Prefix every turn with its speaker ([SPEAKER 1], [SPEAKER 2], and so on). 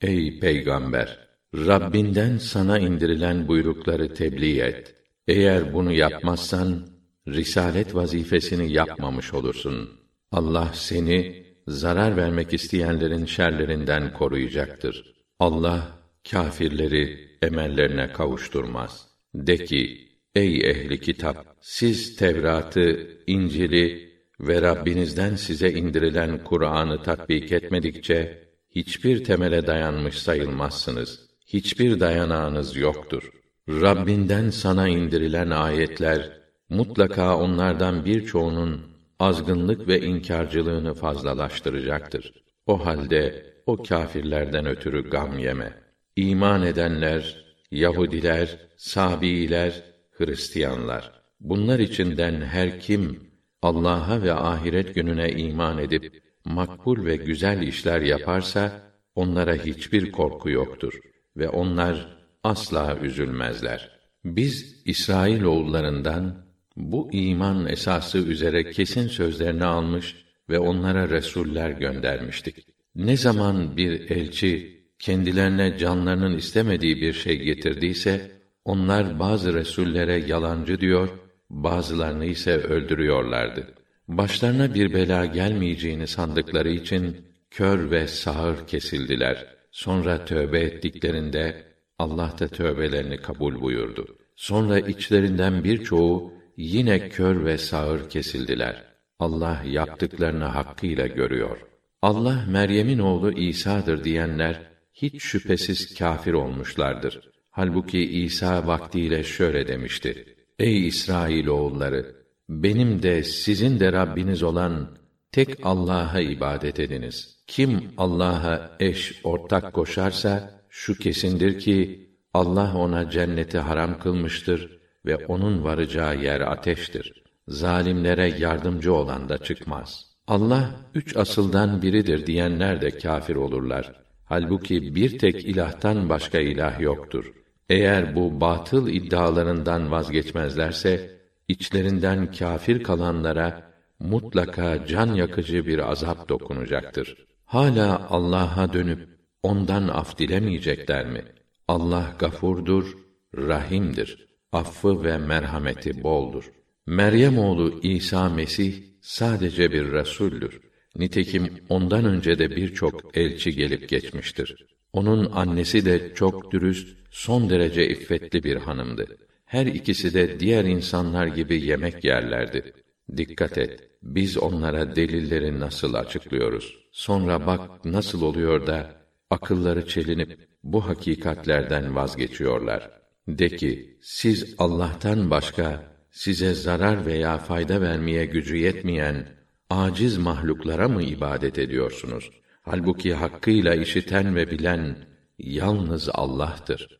[SPEAKER 1] Ey peygamber! Rabbinden sana indirilen buyrukları tebliğ et. Eğer bunu yapmazsan risalet vazifesini yapmamış olursun. Allah seni zarar vermek isteyenlerin şerlerinden koruyacaktır. Allah kâfirleri emellerine kavuşturmaz. De ki, ey ehli kitap, siz Tevrat'ı, İncil'i ve Rabbinizden size indirilen Kur'an'ı tatbik etmedikçe hiçbir temele dayanmış sayılmazsınız. Hiçbir dayanağınız yoktur. Rabbinden sana indirilen ayetler mutlaka onlardan birçoğunun azgınlık ve inkarcılığını fazlalaştıracaktır. O halde o kâfirlerden ötürü gam yeme. İman edenler, Yahudiler, Sabiiler, Hristiyanlar. Bunlar içinden her kim Allah'a ve ahiret gününe iman edip makbul ve güzel işler yaparsa onlara hiçbir korku yoktur ve onlar asla üzülmezler. Biz İsrail oğullarından bu iman esası üzere kesin sözlerini almış ve onlara resuller göndermiştik. Ne zaman bir elçi kendilerine canlarının istemediği bir şey getirdiyse onlar bazı resullere yalancı diyor, bazılarını ise öldürüyorlardı. Başlarına bir bela gelmeyeceğini sandıkları için kör ve sağır kesildiler. Sonra tövbe ettiklerinde Allah da tövbelerini kabul buyurdu. Sonra içlerinden birçoğu yine kör ve sağır kesildiler. Allah yaptıklarını hakkıyla görüyor. Allah Meryem'in oğlu İsa'dır diyenler hiç şüphesiz kâfir olmuşlardır. Halbuki İsa vaktiyle şöyle demişti: Ey İsrail oğulları, benim de sizin de Rabbiniz olan tek Allah'a ibadet ediniz. Kim Allah'a eş ortak koşarsa şu kesindir ki Allah ona cenneti haram kılmıştır ve onun varacağı yer ateştir. Zalimlere yardımcı olan da çıkmaz. Allah üç asıldan biridir diyenler de kâfir olurlar. Halbuki bir tek ilahtan başka ilah yoktur. Eğer bu batıl iddialarından vazgeçmezlerse içlerinden kâfir kalanlara mutlaka can yakıcı bir azap dokunacaktır. Hala Allah'a dönüp ondan af dilemeyecekler mi? Allah gafurdur, rahimdir. Affı ve merhameti boldur. Meryem oğlu İsa Mesih sadece bir resuldür. Nitekim ondan önce de birçok elçi gelip geçmiştir. Onun annesi de çok dürüst, son derece iffetli bir hanımdı. Her ikisi de diğer insanlar gibi yemek yerlerdi. Dikkat et, biz onlara delilleri nasıl açıklıyoruz. Sonra bak nasıl oluyor da akılları çelinip bu hakikatlerden vazgeçiyorlar. De ki, siz Allah'tan başka size zarar veya fayda vermeye gücü yetmeyen aciz mahluklara mı ibadet ediyorsunuz? Halbuki hakkıyla işiten ve bilen yalnız Allah'tır.